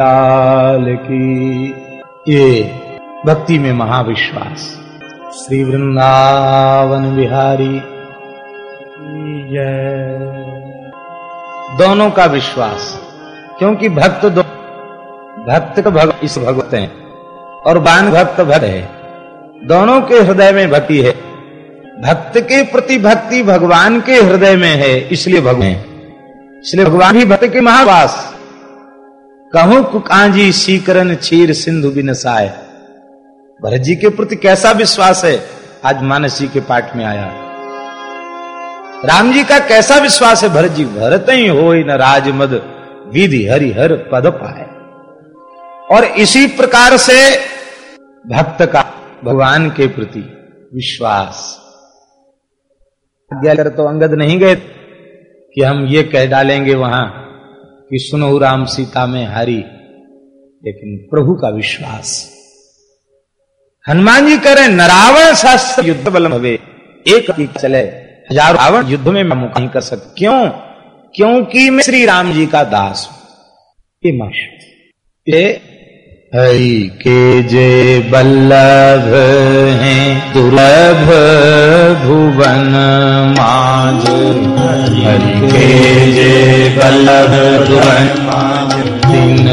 काल की। ये भक्ति में महाविश्वास। श्री वृंदावन बिहारी। दोनों का विश्वास। क्योंकि भक्त दो भक्त का भग इस भगवत हैं और बान भक्त भक्त है। दोनों के हृदय में भक्ति है। भक्त के प्रति भक्ति भगवान के हृदय में है, इसलिए भगवान इसलिए भगवान ही भक्त के महावास। कहूँ कुकांजी सीकरन क्षीर सिंधु बिनसाय भरत जी के प्रति कैसा विश्वास है? आज मानस जी के पाठ में आया। राम जी का कैसा विश्वास है? भरत जी भरत ही हो न राजमद, विधि हरि हर पद पाए। और इसी प्रकार से भक्त का भगवान के प्रति विश्वास। तो अंगद नहीं गए कि हम ये कह डालेंगे वहाँ। कि सुनो राम सीता में हरि, लेकिन प्रभु का विश्वास। हनुमान जी करें नरावण शास्त्र युद्ध बल भवे, एक चले, हज़ार रावण युद्ध में मैं नहीं कर सकता। क्यों? क्योंकि मैं श्री राम जी का दास हूँ। ये हरि के जे बल्लभ हैं, दुर्लभ भुवन माज। हरि के जे बल्लभ भुवन दिन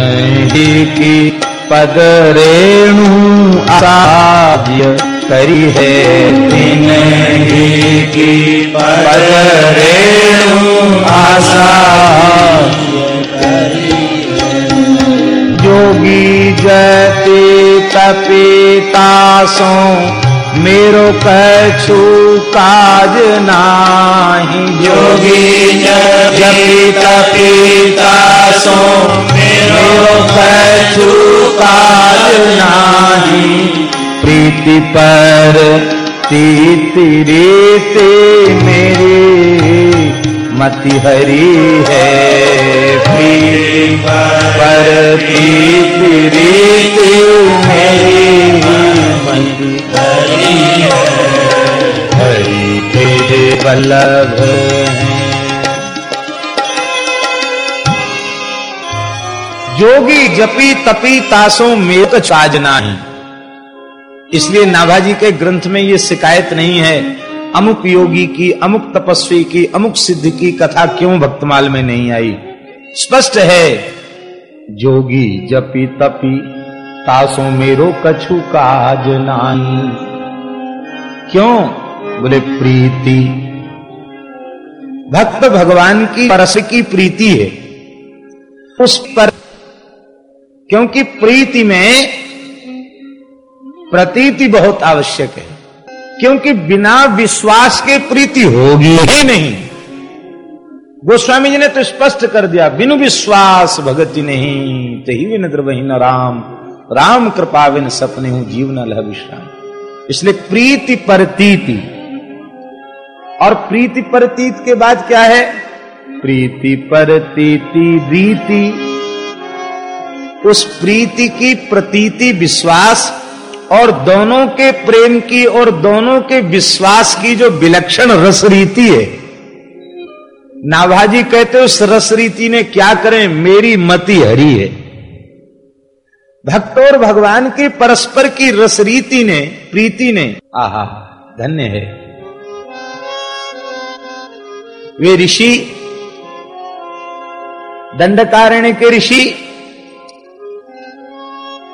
ही की पद रेणु आसाद्य करी है। दिन ही की पद रेणु आसाद्य जोगी जति तपितासो मेरो कछु काज नाही। जोगी जपि तपितासो मेरो कछु काज नाही। प्रीति पर तीति रीति मेरी। मति हरी है। पर प्रीति हरी है बल्लभ जोगी जपी तपी तासों में तो चाज नहीं इसलिए नाभाजी के ग्रंथ में ये शिकायत नहीं है अमुक योगी की, अमुक तपस्वी की, अमुक सिद्ध की कथा क्यों भक्तमाल में नहीं आई? स्पष्ट है, जोगी जपी तपी, तासो मेरो कछु काज नाई क्यों? बोले, प्रीति। भक्त भगवान की परस की प्रीति है। उस पर, क्योंकि प्रीति में प्रतीति बहुत आवश्यक है। क्योंकि बिना विश्वास के प्रीति होगी ही नहीं। गोस्वामी जी ने तो स्पष्ट कर दिया, बिनु विश्वास भगति नहीं ते ही विन वही न राम। राम कृपा विन सपने हूँ जीवन लह विश्राम। इसलिए प्रीति परतीति। और प्रीति परतीत के बाद क्या है? प्रीति परतीति रीति। उस प्रीति की प्रतीति विश्वास और दोनों के प्रेम की और दोनों के विश्वास की जो विलक्षण रस रीति है। नाभाजी कहते उस रस रीति ने क्या करें, मेरी मति हरी है। भक्त और भगवान की परस्पर की रस रीति ने, प्रीति ने, आहा, धन्य है। वे ऋषि दंडकारण्य के ऋषि,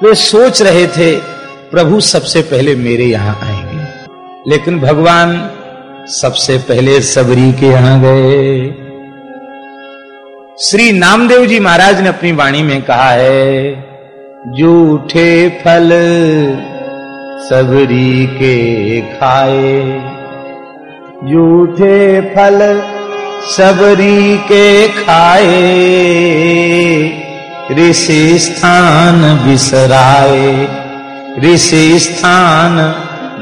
वे सोच रहे थे प्रभु सबसे पहले मेरे यहाँ आएँगे। लेकिन भगवान सबसे पहले सबरी के यहाँ गए। श्री नामदेव जी महाराज ने अपनी वाणी में कहा है, जूठे फल सबरी के खाए। जूठे फल सबरी के खाए। ऋषि स्थान बिसराए। ऋषि स्थान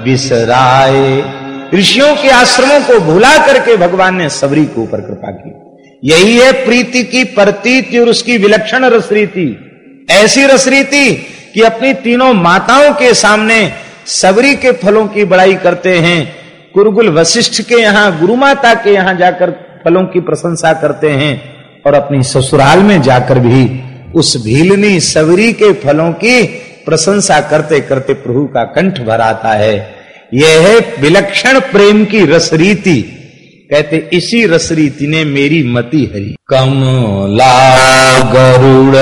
बिसराए। ऋषियों के आश्रमों को भुला करके भगवान ने सबरी के ऊपर कृपा की। यही है प्रीति की प्रतीति और उसकी विलक्षण रसरीति। ऐसी रसरीति कि अपनी तीनों माताओं के सामने सबरी के फलों की बड़ाई करते हैं। कुरगुल वशिष्ठ के यहाँ, गुरु माता के यहाँ जाकर फलों की प्रशंसा करते हैं और अपनी ससुराल में जाकर भी उस भीलनी सबरी के फलों की प्रशंसा करते करते प्रभु का कंठ भराता है। यह है विलक्षण प्रेम की रसरीति कहते, इसी रसरीति ने मेरी मति हरी। कमला गरुड़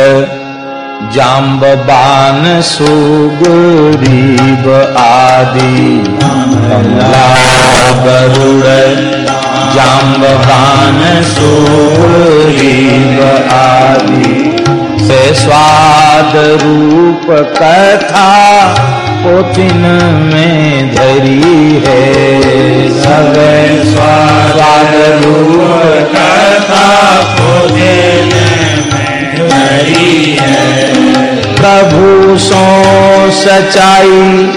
जाम्बान सुगरीब आदि। कमला गरुड़ सुगरीब आदि। से स्वाद रूप कथा पोतिन में धरी है। सब स्वाद रूप कथा पोतिन में धरी है। प्रभु सो सचाई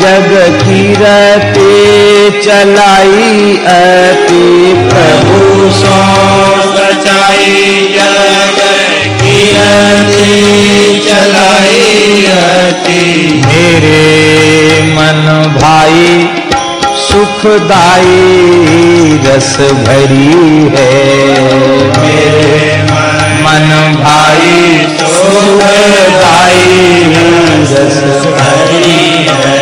जग की रते चलाई अति। प्रभु सो सचाई मन भाई, सुखदाई रस भरी है। मेरे मन भाई, सुखदाई रस भरी है।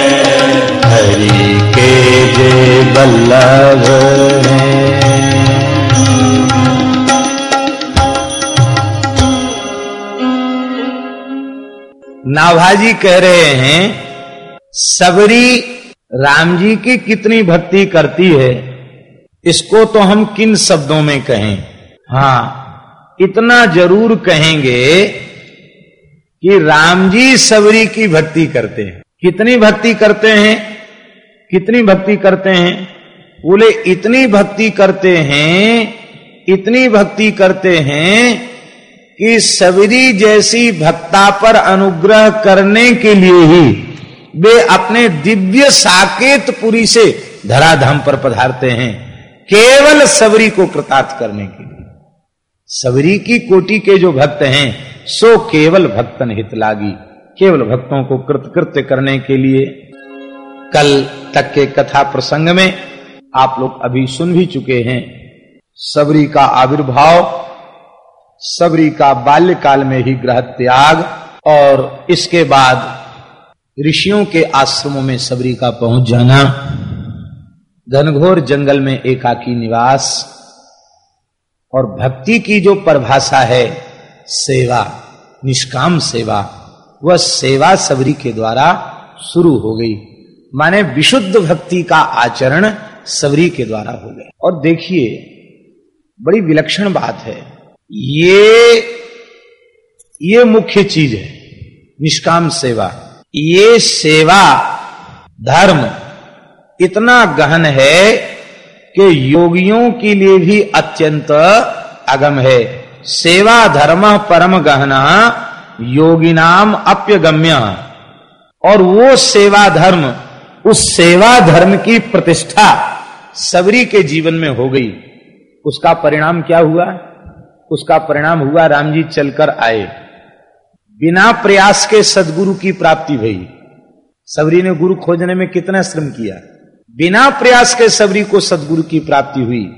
हरि के जे बल्लभ नाभाजी कह रहे हैं सबरी राम जी की कितनी भक्ति करती है, इसको तो हम किन शब्दों में कहें? हाँ इतना ज़रूर कहेंगे कि राम जी सबरी की भक्ति करते हैं। कितनी भक्ति करते हैं? कितनी भक्ति करते हैं? बोले, इतनी भक्ति करते हैं, इतनी भक्ति करते हैं कि सबरी जैसी भक्ता पर अनुग्रह करने के लिए ही वे अपने दिव्य साकेत पुरी से धराधाम पर पधारते हैं, केवल सबरी को कृतार्थ करने के लिए। सबरी की कोटि के जो भक्त हैं, सो केवल भक्तन हित लागी। केवल भक्तों को कृतकृत्य करने के लिए। कल तक के कथा प्रसंग में आप लोग अभी सुन भी चुके हैं, सबरी का आविर्भाव, सबरी का बाल्यकाल में ही ग्रह त्याग और इसके बाद ऋषियों के आश्रमों में सबरी का पहुँच जाना, घनघोर जंगल में एकाकी निवास, और भक्ति की जो परिभाषा है, सेवा, निष्काम सेवा, वह सेवा सबरी के द्वारा शुरू हो गई। माने विशुद्ध भक्ति का आचरण सबरी के द्वारा हो गया। और देखिए, बड़ी विलक्षण बात है, ये ये मुख्य चीज़ है, निष्काम सेवा। ये सेवा धर्म इतना गहन है कि योगियों के लिए भी अत्यंत अगम है। सेवा धर्म परम गहना, योगी नाम अप्यगम्य। और वो सेवा धर्म, उस सेवा धर्म की प्रतिष्ठा सबरी के जीवन में हो गई। उसका परिणाम क्या हुआ? उसका परिणाम हुआ राम जी चलकर आए। बिना प्रयास के सदगुरु की प्राप्ति हुई सबरी ने गुरु खोजने में कितना श्रम किया? बिना प्रयास के सबरी को सदगुरु की प्राप्ति हुई।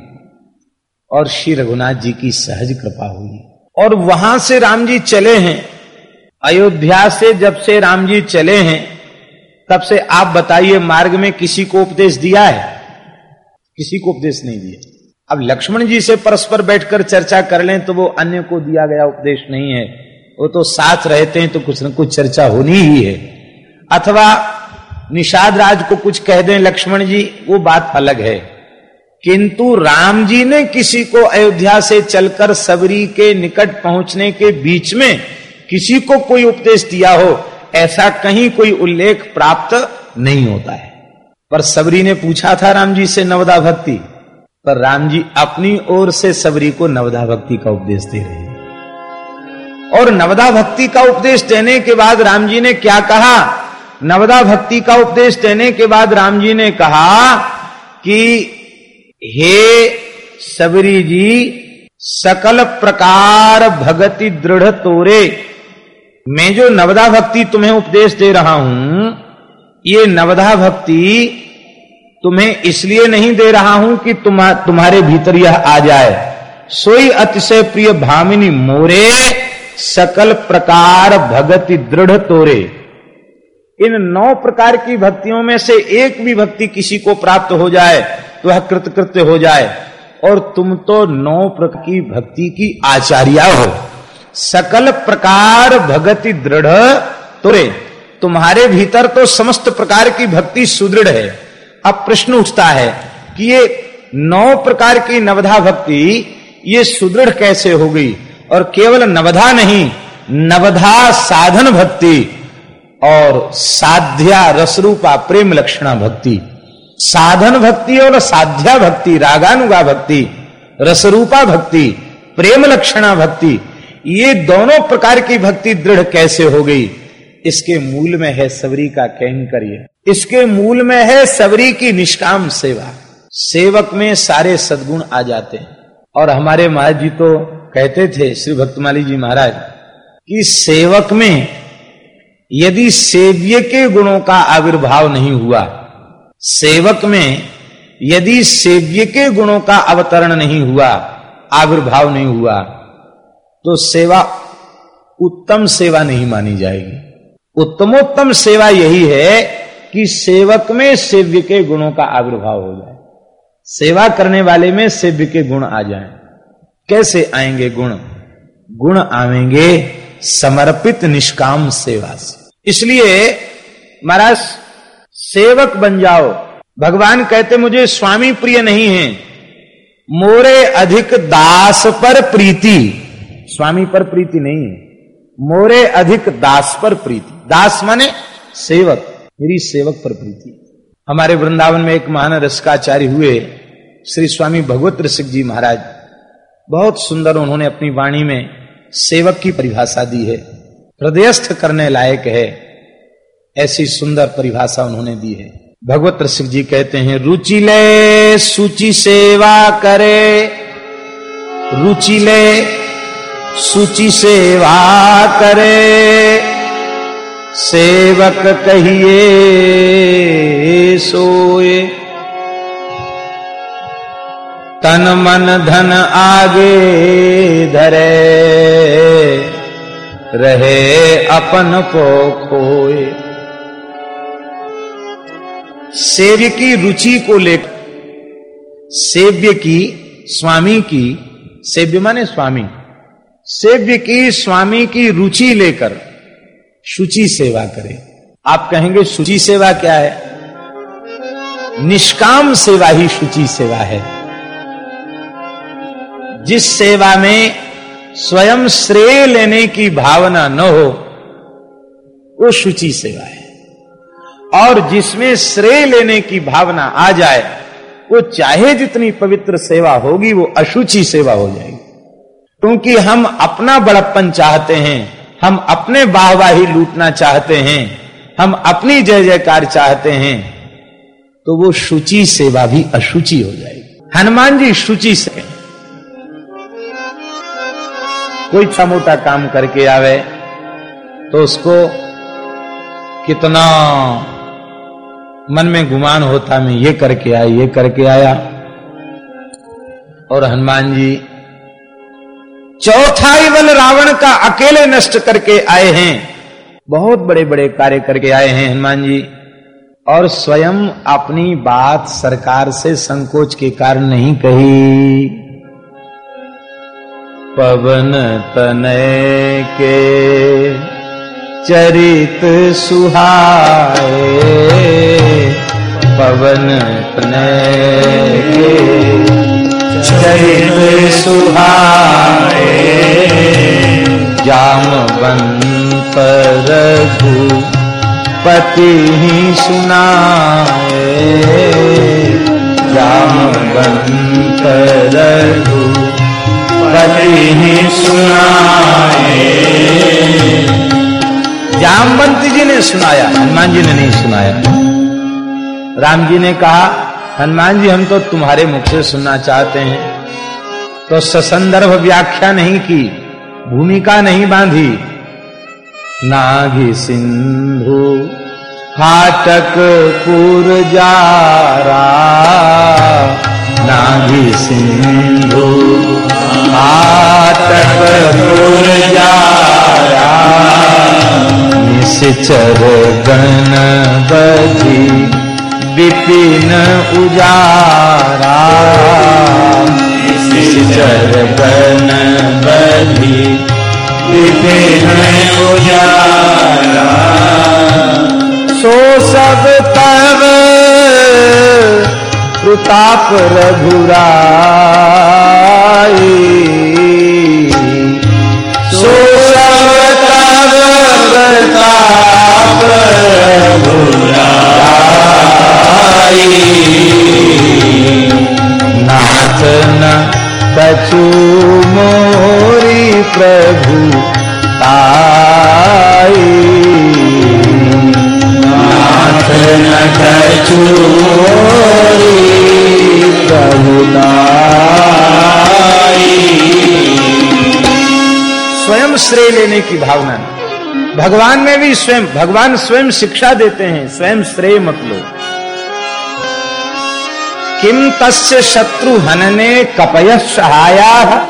और श्री रघुनाथ जी की सहज कृपा हुई। और वहाँ से राम जी चले हैं। अयोध्या से जब से राम जी चले हैं, तब से आप बताइए मार्ग में किसी को उपदेश दिया है? किसी को उपदेश नहीं दिया। अब लक्ष्मण जी से परस्पर बैठकर चर्चा कर लें तो वो अन्य को दिया गया उपदेश नहीं है। वो तो साथ रहते हैं तो कुछ न कुछ चर्चा होनी ही है। अथवा निषाद राज को कुछ कह दें, लक्ष्मण जी, वो बात अलग है। किंतु राम जी ने किसी को अयोध्या से चलकर सबरी के निकट पहुँचने के बीच में किसी को कोई उपदेश दिया हो, ऐसा कहीं कोई उल्लेख प्राप्त नहीं होता है। पर सबरी ने पूछा था राम जी से, नवदा भक्ति। पर राम जी अपनी ओर से सबरी को नवदा भक्ति का उपदेश दे रहे हैं। और नवदा भक्ति का उपदेश देने के बाद राम जी ने क्या कहा? नवदा भक्ति का उपदेश देने के बाद राम जी ने कहा कि, हे सबरी जी, सकल प्रकार भगति दृढ़ तोरे। मैं जो नवदा भक्ति तुम्हें उपदेश दे रहा हूँ, ये नवदा भक्ति तुम्हें इसलिए नहीं दे रहा हूँ कि तुम तुम्हारे भीतर यह आ जाए। सोई अतिशय प्रिय भामिनी मोरे सकल प्रकार भगति दृढ़ तोरे। इन नौ प्रकार की भक्तियों में से एक भी भक्ति किसी को प्राप्त हो जाए तो वह कृतकृत्य हो जाए। और तुम तो नौ प्रकार की भक्ति की आचार्या हो। सकल प्रकार भगति दृढ़ तोरे। तुम्हारे भीतर तो समस्त प्रकार की भक्ति सुदृढ़ है। अब प्रश्न उठता है कि ये नौ प्रकार की नवधा भक्ति, ये सुदृढ़ कैसे हो गई? और केवल नवधा नहीं, नवधा साधन भक्ति और साध्या रसरूपा प्रेम लक्षणा भक्ति। साधन भक्ति और साध्या भक्ति, रागानुगा भक्ति, रसरूपा भक्ति, प्रेम लक्षणा भक्ति, ये दोनों प्रकार की भक्ति दृढ़ कैसे हो गई? इसके मूल में है सबरी का कैंकर्य इसके मूल में है सबरी की निष्काम सेवा। सेवक में सारे सदगुण आ जाते हैं। और हमारे महाराज जी तो कहते थे श्री भक्तमाली जी महाराज, कि सेवक में यदि सेव्य के गुणों का आविर्भाव नहीं हुआ, सेवक में यदि सेव्य के गुणों का अवतरण नहीं हुआ, आविर्भाव नहीं हुआ तो सेवा उत्तम सेवा नहीं मानी जाएगी उत्तमोत्तम सेवा यही है कि सेवक में सेव्य के गुणों का आविर्भाव हो जाए सेवा करने वाले में सेव्य के गुण आ जाएँ। कैसे आएँगे गुण? गुण आवेंगे समर्पित निष्काम सेवा से। इसलिए, महाराज, सेवक बन जाओ। भगवान कहते, मुझे स्वामी प्रिय नहीं है। मोरे अधिक दास पर प्रीति। स्वामी पर प्रीति नहीं है। मोरे अधिक दास पर प्रीति। दास माने सेवक। मेरी सेवक पर प्रीति। हमारे वृंदावन में एक महान रसकाचार्य हुए, श्री स्वामी भगवत रसिक जी महाराज। बहुत सुंदर उन्होंने अपनी वाणी में सेवक की परिभाषा दी है। हृदयस्थ करने लायक है, ऐसी सुंदर परिभाषा उन्होंने दी है। भगवत रसिक जी कहते हैं, रुचि ले, सूची सेवा करे, रुचि ले, सूची सेवा करे, सेवक कहिए, सोए। तन मन धन आगे धरे। रहे अपन को खोए। सेव्य की रुचि को लेकर, सेव्य की स्वामी की, सेव्य माने स्वामी। सेव्य की स्वामी की रुचि लेकर शुचि सेवा करे। आप कहेंगे, शुचि सेवा क्या है? निष्काम सेवा ही शुचि सेवा है। जिस सेवा में स्वयं श्रेय लेने की भावना न हो, वो शुचि सेवा है। और जिसमें श्रेय लेने की भावना आ जाए, वो चाहे जितनी पवित्र सेवा होगी, वो अशुचि सेवा हो जाएगी। क्योंकि हम अपना बड़प्पन चाहते हैं, हम अपने वाहवाही लूटना चाहते हैं, हम अपनी जय जयकार चाहते हैं तो वो शुचि सेवा भी अशुचि हो जाएगी। हनुमान जी शुचि से कोई छोटा मोटा काम करके आवे तो उसको कितना मन में गुमान होता मैं ये करके आया, ये करके आया। और हनुमान जी चौथाई बल रावण का अकेले नष्ट करके आए हैं। बहुत बड़े बड़े कार्य करके आए हैं हनुमान जी। और स्वयं अपनी बात सरकार से संकोच के कारण नहीं कही। पवन तनय के चरित सुहाए। पवन तनय के चरित सुहाए। जामवंत रघु पति ही सुनाए। जामवंत रघु ही सुनाए। जामवंत जी ने सुनाया, हनुमान जी ने नहीं सुनाया। राम जी ने कहा, हनुमान जी, हम तो तुम्हारे मुख से सुनना चाहते हैं। तो ससंदर्भ व्याख्या नहीं की, भूमिका नहीं बांधी। नाघी सिंधु फाटक पुर जारा नाभि सिंधु आतक जाया निश्चर गण बजी, विपिन उजारा। निश्चर गण बजी, विपिन उजारा। सो सब तब प्रताप रघुराई। सो सब तब प्रताप रघुराई। नाथ न कछु मोरी प्रभु स्वयं श्रेय लेने की भावना। भगवान में भी स्वयं, भगवान स्वयं शिक्षा देते हैं, स्वयं श्रेय मत लो। किम तस्य शत्रु हनने कपय सहाया?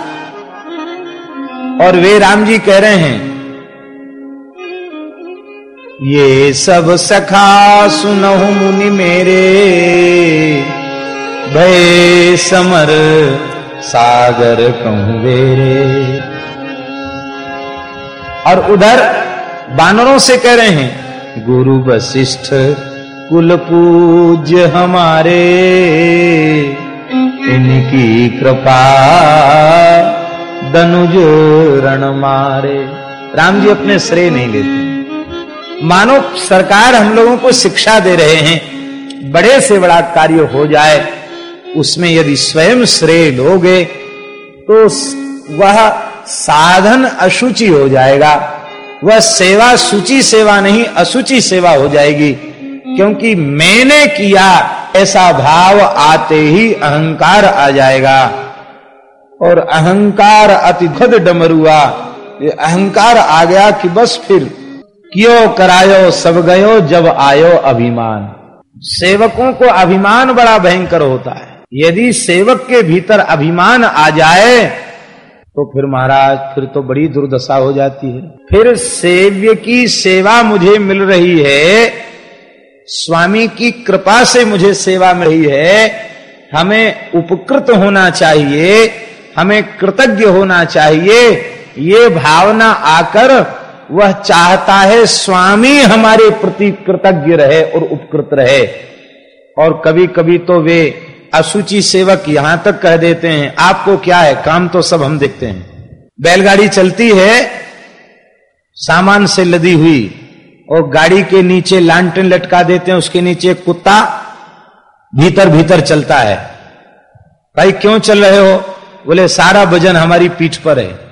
और वे राम जी कह रहे हैं ये सब सखा सुनहु मुनि मेरे। भय समर सागर कहूँ वेरे और उधर बानरों से कह रहे हैं, गुरु वशिष्ठ, कुल पूज्य हमारे। इनकी कृपा दनुज रण मारे। राम जी अपने श्रेय नहीं लेते। मानो सरकार हम लोगों को शिक्षा दे रहे हैं, बड़े से बड़ा कार्य हो जाए, उसमें यदि स्वयं श्रेय लोगे तो वह साधन अशुचि हो जाएगा। वह सेवा सूची सेवा नहीं असुचि सेवा हो जाएगी, क्योंकि मैंने किया, ऐसा भाव आते ही अहंकार आ जाएगा। और अहंकार अतिघद डमरुआ, ये अहंकार आ गया कि बस फिर कियो करायो, सब गयो, जब आयो अभिमान। सेवकों को अभिमान बड़ा भयंकर होता है। यदि सेवक के भीतर अभिमान आ जाए तो फिर महाराज, फिर तो बड़ी दुर्दशा हो जाती है। फिर सेव्य की सेवा मुझे मिल रही है, स्वामी की कृपा से मुझे सेवा मिल रही है, हमें उपकृत होना चाहिए, हमें कृतज्ञ होना चाहिए, ये भावना आकर वह चाहता है स्वामी हमारे प्रति कृतज्ञ रहे और उपकृत रहे। और कभी कभी तो वे असुचि सेवक यहाँ तक कह देते हैं, आपको क्या है? काम तो सब हम देखते हैं। बैलगाड़ी चलती है, सामान से लदी हुई, और गाड़ी के नीचे लालटेन लटका देते हैं, उसके नीचे कुत्ता भीतर भीतर चलता है। भाई, क्यों चल रहे हो? बोले, सारा वज़न हमारी पीठ पर है।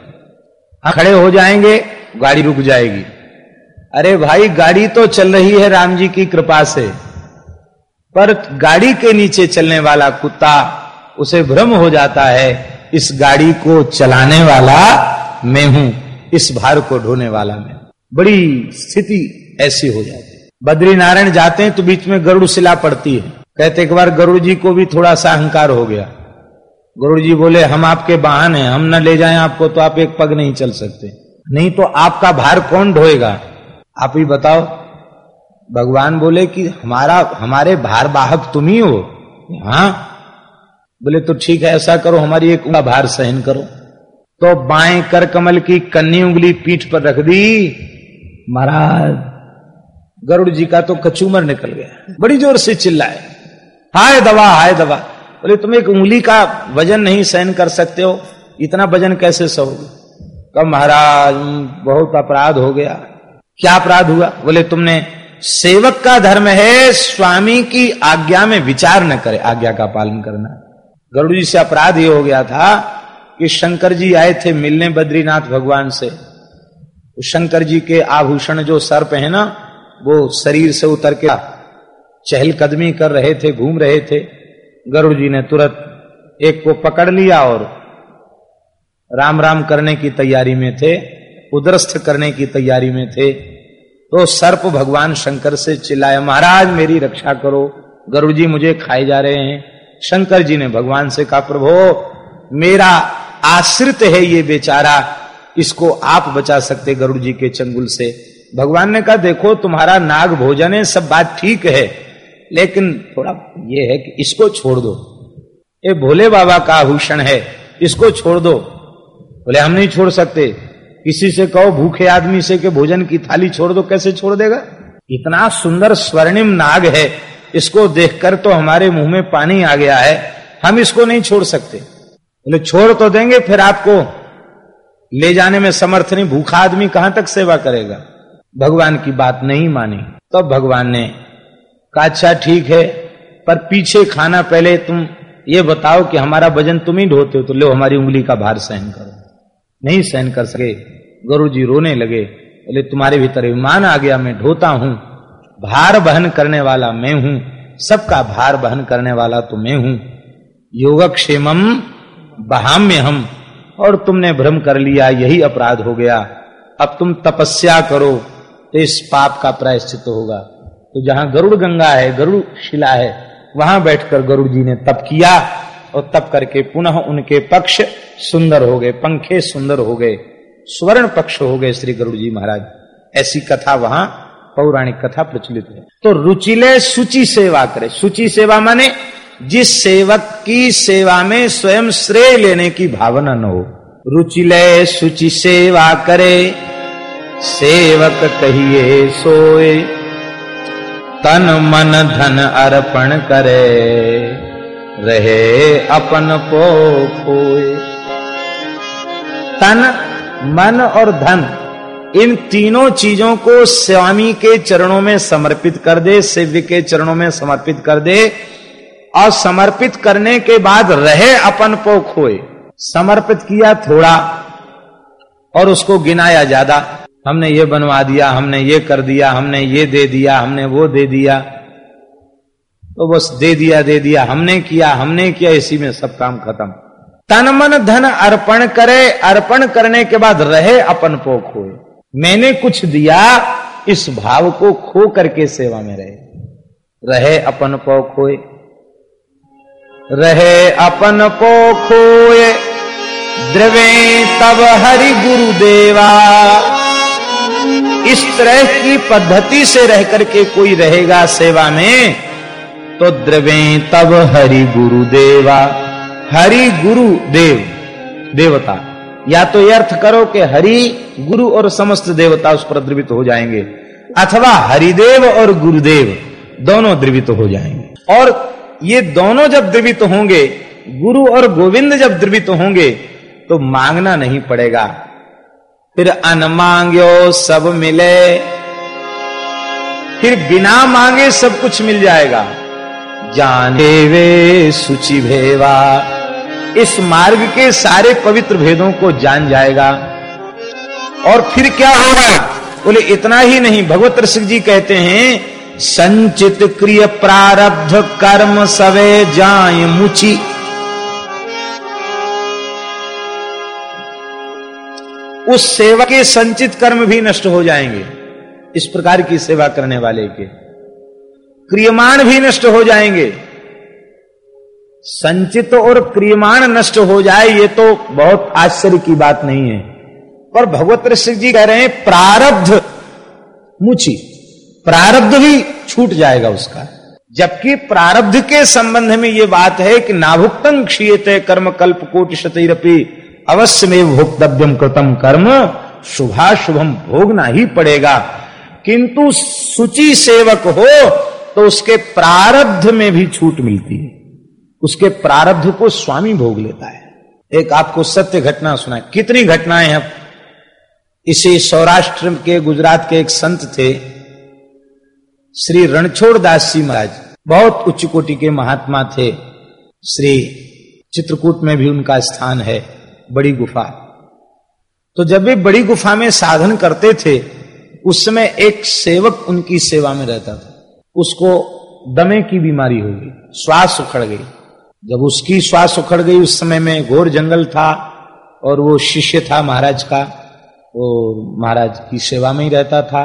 खड़े हो जाएँगे गाड़ी रुक जाएगी। अरे भाई, गाड़ी तो चल रही है राम जी की कृपा से, पर गाड़ी के नीचे चलने वाला कुत्ता, उसे भ्रम हो जाता है, इस गाड़ी को चलाने वाला मैं हूँ, इस भार को ढोने वाला मैं बड़ी स्थिति ऐसी हो जाती है। बद्री नारायण जाते हैं तो बीच में गरुड़ शिला पड़ती है। कहते एक बार गरुड़ जी को भी थोड़ा सा अहंकार हो गया। गरुड़ जी बोले, हम आपके वाहन हैं, हम न ले जाएँ आपको तो आप एक पग नहीं चल सकते। नहीं तो आपका भार कौन ढोएगा? आप ही बताओ। भगवान बोले कि हमारा, हमारे भार वाहक तुम ही हो। हाँ? बोले तो ठीक है, ऐसा करो, हमारी एक उंगला भार सहन करो। तो बाएँ कर कमल की कन्नी उंगली पीठ पर रख दी। महाराज, गरुड़ जी का तो कचूमर निकल गया। बड़ी ज़ोर से चिल्लाए। हाय दवा हाय दवा। बोले, तुम एक उंगली का वज़न नहीं सहन कर सकते हो। इतना वज़न कैसे सहोगे? कब महाराज, बहुत अपराध हो गया। क्या अपराध हुआ? बोले, तुमने सेवक का धर्म है, स्वामी की आज्ञा में विचार न करे, आज्ञा का पालन करना। गरुड़ जी से अपराध ये हो गया था कि शंकर जी आए थे मिलने बद्रीनाथ भगवान से। शंकर जी के आभूषण जो सर्प है ना, वो शरीर से उतर के चहलकदमी कर रहे थे, घूम रहे थे। गरुड़ जी ने तुरंत एक को पकड़ लिया और राम राम करने की तैयारी में थे उदरस्थ करने की तैयारी में थे। तो सर्प भगवान शंकर से चिल्लाया, महाराज, मेरी रक्षा करो। गरुड़ जी मुझे खाए जा रहे हैं। शंकर जी ने भगवान से कहा, प्रभो, मेरा आश्रित है ये बेचारा। इसको आप बचा सकते गरुड़ जी के चंगुल से। भगवान ने कहा, देखो, तुम्हारा नाग भोजन है, सब बात ठीक है। लेकिन थोड़ा ये है कि इसको छोड़ दो। ये भोले बाबा का आभूषण है, इसको छोड़ दो। बोले, हम नहीं छोड़ सकते। किसी से कहो, भूखे आदमी से के भोजन की थाली छोड़ दो, कैसे छोड़ देगा? इतना सुंदर स्वर्णिम नाग है, इसको देखकर तो हमारे मुँह में पानी आ गया है। हम इसको नहीं छोड़ सकते। बोले, छोड़ तो देंगे, फिर आपको ले जाने में समर्थ नहीं। भूखा आदमी कहाँ तक सेवा करेगा? भगवान की बात नहीं मानी। तब तो भगवान ने कहा अच्छा ठीक है, पर पीछे खाना पहले तुम ये बताओ कि हमारा वज़न तुम ही ढोते हो तो लो, हमारी उंगली का भार सहन करो। नहीं सहन कर सके। गुरु जी रोने लगे। बोले, तुम्हारे भीतर विमान आ गया, मैं ढोता हूँ। भार बहन करने वाला मैं हूँ। सबका भार बहन करने वाला तो मैं हूँ। योगक्षेमम बहाम्य हम और तुमने भ्रम कर लिया, यही अपराध हो गया। अब तुम तपस्या करो तो इस पाप का प्रायश्चित होगा। तो जहाँ गरुड़ गंगा है, गरुड़ शिला है, वहाँ बैठकर गरुड़ जी ने तप किया। और तप करके पुनः उनके पक्ष सुंदर हो गए, पंखे सुंदर हो गए, स्वर्ण पक्ष हो गए श्री गरुड़ जी महाराज। ऐसी कथा वहाँ, पौराणिक कथा प्रचलित है। तो रुचिले सुचि सेवा करे। सूची सेवा माने, जिस सेवक की सेवा में स्वयं श्रेय लेने की भावना न हो। रुचिलय सुचि सेवा करे, सेवक कहिए सोए, तन मन धन अर्पण करे। रहे अपन को खोए तन, मन और धन, इन तीनों चीज़ों को स्वामी के चरणों में समर्पित कर दे सेव्य के चरणों में समर्पित कर दे, और समर्पित करने के बाद रहे अपन को खोए समर्पित किया थोड़ा, और उसको गिनाया ज़्यादा। हमने ये बनवा दिया, हमने ये कर दिया, हमने ये दे दिया, हमने वो दे दिया। तो बस दे दिया दे दिया, हमने किया हमने किया, इसी में सब काम खत्म। तन मन धन अर्पण करे, अर्पण करने के बाद रहे अपन को खोए मैंने कुछ दिया, इस भाव को खो करके सेवा में रहे। रहे अपन को खोए रहे अपन को खोए द्रवे तब हरि गुरुदेवा इस तरह की पद्धति से रह करके कोई रहेगा सेवा में तो द्रवे तब हरि गुरुदेवा हरि गुरु देव, देवता। या तो अर्थ करो कि हरि गुरु और समस्त देवता उस पर द्रवित हो जाएँगे, अथवा हरिदेव और गुरुदेव दोनों द्रवित हो जाएँगे। और ये दोनों जब द्रवित होंगे, गुरु और गोविंद जब द्रवित होंगे तो मांगना नहीं पड़ेगा। फिर अन मांग्यो सब मिले, फिर बिना मांगे सब कुछ मिल जाएगा। जाने वे सुचि भेवा। इस मार्ग के सारे पवित्र भेदों को जान जाएगा। और फिर क्या होगा? बोले, इतना ही नहीं। भगवत ऋषि जी कहते हैं, संचित क्रिय प्रारब्ध कर्म सवे जाय मुचि। उस सेवा के संचित कर्म भी नष्ट हो जाएँगे। इस प्रकार की सेवा करने वाले के। क्रियमाण भी नष्ट हो जाएँगे। संचित और क्रियमाण नष्ट हो जाए, ये तो बहुत आश्चर्य की बात नहीं है। पर भगवत ऋषि जी कह रहे हैं, प्रारब्ध मुची। प्रारब्ध भी छूट जाएगा उसका। जबकि प्रारब्ध के संबंध में यह बात है कि नाभुक्तम क्षीयते कर्म कल्प कोटि शतरपी अवश्य में भोक्तव्यम कृतम कर्म शुभा शुभम भोगना ही पड़ेगा। किंतु सुचि सेवक हो तो उसके प्रारब्ध में भी छूट मिलती है। उसके प्रारब्ध को स्वामी भोग लेता है। एक आपको सत्य घटना सुना कितनी घटनाएँ हैं? इसी सौराष्ट्र के, गुजरात के एक संत थे, श्री रणछोड़ दास जी महाराज। बहुत उच्च कोटि के महात्मा थे। श्री चित्रकूट में भी उनका स्थान है, बड़ी गुफा। तो जब वे बड़ी गुफा में साधन करते थे, उस समय एक सेवक उनकी सेवा में रहता था। उसको दमे की बीमारी हो गई, श्वास उखड़ गई। जब उसकी श्वास उखड़ गई, उस समय में घोर जंगल था और वो शिष्य था महाराज का वो महाराज की सेवा में ही रहता था,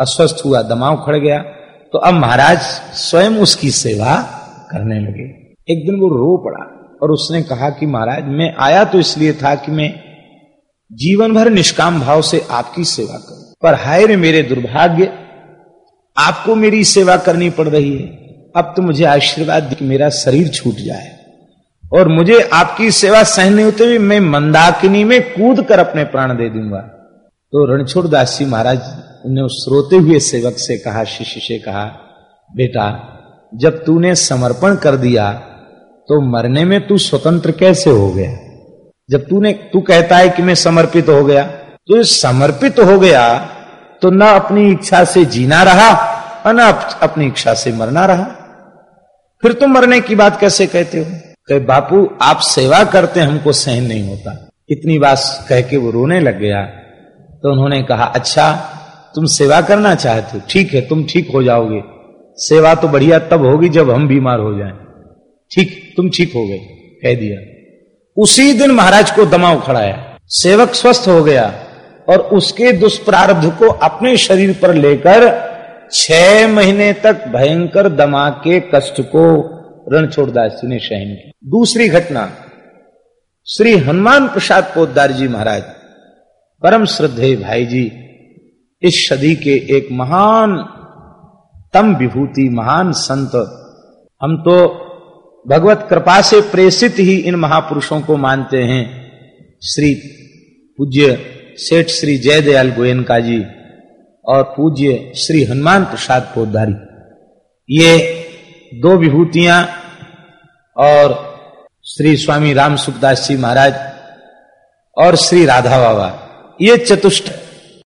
अस्वस्थ हुआ दमा उखड़ गया। तो अब महाराज स्वयं उसकी सेवा करने लगे। एक दिन वो रो पड़ा और उसने कहा कि महाराज, मैं आया तो इसलिए था कि मैं जीवन भर निष्काम भाव से आपकी सेवा करूँ, पर हाय मेरे दुर्भाग्य आपको मेरी सेवा करनी पड़ रही है। अब तो मुझे आशीर्वाद मेरा शरीर छूट जाए। और मुझे आपकी सेवा सहने होते हुए मैं मंदाकिनी में कूद कर अपने प्राण दे दूँगा। तो रणछोड़ दास जी महाराज ने उस रोते हुए सेवक से कहा, शिष्य से कहा, बेटा, जब तूने समर्पण कर दिया तो मरने में तू स्वतंत्र कैसे हो गया? जब तूने, तू कहता है कि मैं समर्पित हो गया तो समर्पित हो गया तो न अपनी इच्छा से जीना रहा और न अपनी इच्छा से मरना रहा। फिर तुम मरने की बात कैसे कहते हो? कहे, बापू, आप सेवा करते, हमको सहन नहीं होता। इतनी बात कह के वो रोने लग गया। तो उन्होंने कहा अच्छा तुम सेवा करना चाहते हो, ठीक है, तुम ठीक हो जाओगे। सेवा तो बढ़िया तब होगी जब हम बीमार हो जाएँ। ठीक, तुम ठीक हो गए, कह दिया। उसी दिन महाराज को दमा उखड़ाया सेवक स्वस्थ हो गया। और उसके दुष्प्रारब्ध को अपने शरीर पर लेकर छह महीने तक भयंकर दमा के कष्ट को रणछोड़दास जी ने सहन किया। दूसरी घटना, श्री हनुमान प्रसाद पोदार जी महाराज, परम श्रद्धे भाई जी, इस सदी के एक महान, तम विभूति महान संत, हम तो भगवत कृपा से प्रेषित ही इन महापुरुषों को मानते हैं। श्री पूज्य सेठ श्री जयदयाल गोयनका जी और पूज्य श्री हनुमान प्रसाद पोदारी ये दो विभूतियाँ और श्री स्वामी राम सुखदास जी महाराज और श्री राधा बाबा। ये चतुष्ट